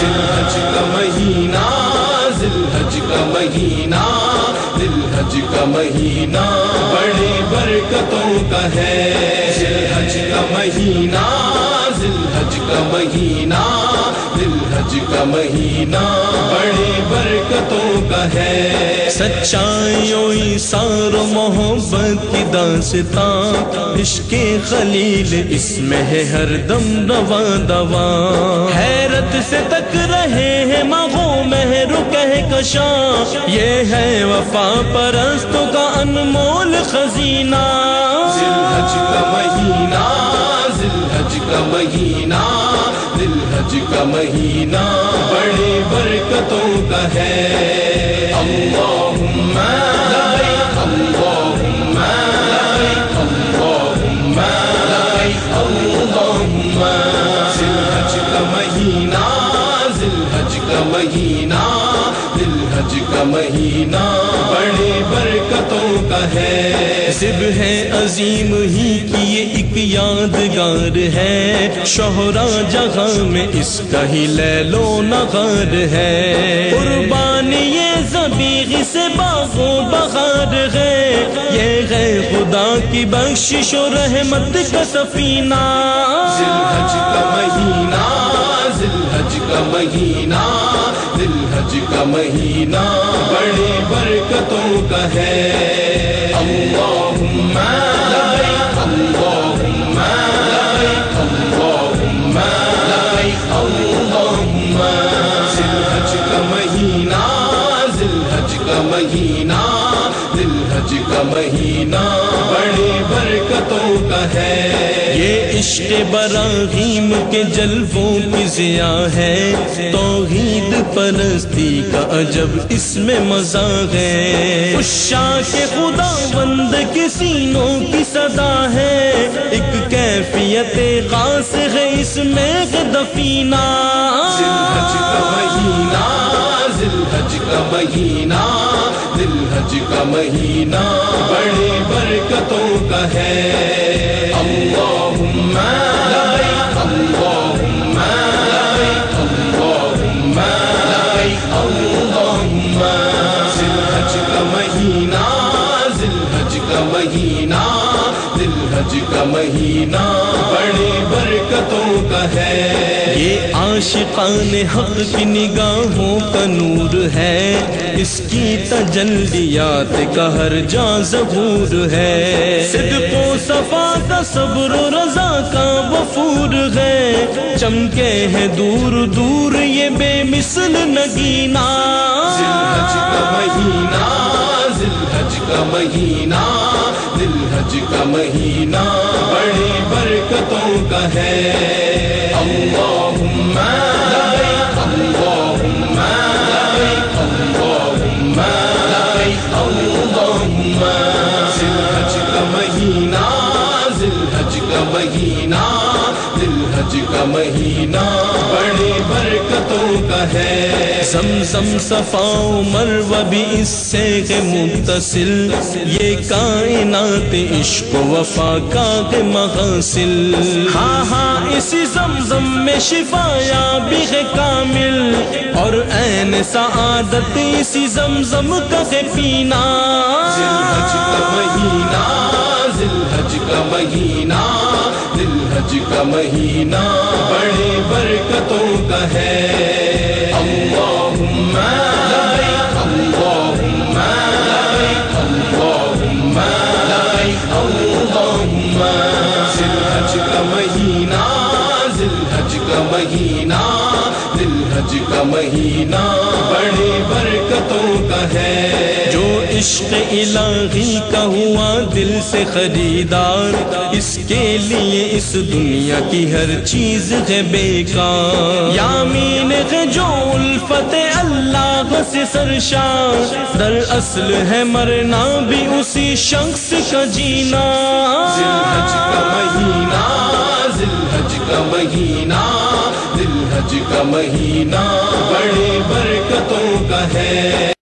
ذلحج کا مہینہ ذلحج کا مہینہ ذلحج کا مہینہ بڑی برکتوں کا ہے ذلحج کا مہینہ ذلحج کا مہینہ ذلحج کا مہینہ بڑی برکتوں کا ہے سچائیوں سار محبت کی داستان عشق خلیل، اس میں ہے ہر دم روا دوا حیرت سے تک رہے ہیں مغو مہر کہہ کشاں۔ یہ ہے وفا پرستوں کا انمول خزینہ۔ ذلحج کا مہینہ ذلحج کا مہینہ ذلحج کا مہینہ۔ بڑی برکتوں کا ہے۔ اللہم مہینہ ذلحج کا مہینہ ذلحج کا مہینہ بڑی برکتوں کا ہے۔ ذب ہے عظیم ہی کی یہ ایک یادگار ہے شہرا جہاں میں اس کا ہی لیلو نغار ہے۔ قربانی سے باغ بغار ہے۔ یہ ہے خدا کی بخشش و رحمت کا سفینہ۔ ذلحج کا مہینہ ذلحج کا مہینہ ذلحج کا مہینہ بڑی برکتوں کا ہے۔ اللہم مہینہ ذلحج کا مہینہ بڑی برکتوں کا ہے۔ یہ عشق براغیم کے جلووں کی ضیا ہے۔ توحید پرستی کا عجب اس میں مزہ ہے۔ اشا کے خدا بند کے سینوں کی صدا ہے۔ ایک کیفیت خاص ہے اس میں دفینہ کا مہینہ ذلحج کا مہینہ بڑی برکتوں کا ہے۔ اللہم لبیک اللہم لبیک اللہم اللہم۔ کا مہینہ، ذلحج کا مہینہ کا مہینہ بڑی برکتوں کا ہے۔ یہ عاشقان حق کی نگاہوں کا نور ہے، اس کی تجلیات کا ہر جا ظہور ہے۔ صدق و صفا کا صبر و رضا کا وفور ہے۔ چمکے ہیں دور دور یہ بے مثل نگینہ۔ ذلحج کا مہینہ ذلحج کا مہینہ ذلحج کا مہینہ۔ بڑی برکتوں کا ہے۔ اللهم ذلحج کا مہینہ بڑی برکتوں کا ہے۔ زمزم صفا مرو بھی اس سے ہے متصل، یہ کائنات عشق و وفا کا ہے محاصل ہاں ہاں اسی زمزم میں شفایا بھی ہے کامل۔ اور عین سعادت اسی زمزم کا ہے پینا۔ ذلحج کا مہینہ ذلحج کا مہینہ۔ ذلحج کا مہینہ بڑی برکتوں کا ہے۔ اللہم لبیک اللہم لبیک اللہم لبیک اللہم کا مہینہ ذلحج کا مہینہ ذلحج کا مہینہ بڑی برکتوں کا ہے۔ عشق الہی کا ہوا دل سے خریدار۔ اس کے لیے اس دنیا کی ہر چیز ہے بیکار۔ یامین ہے جو الفت اللہ سے سرشار۔ در اصل ہے مرنا بھی اسی شخص کا جینا۔ ذلحج کا مہینہ ذلحج کا مہینہ ذلحج کا مہینہ۔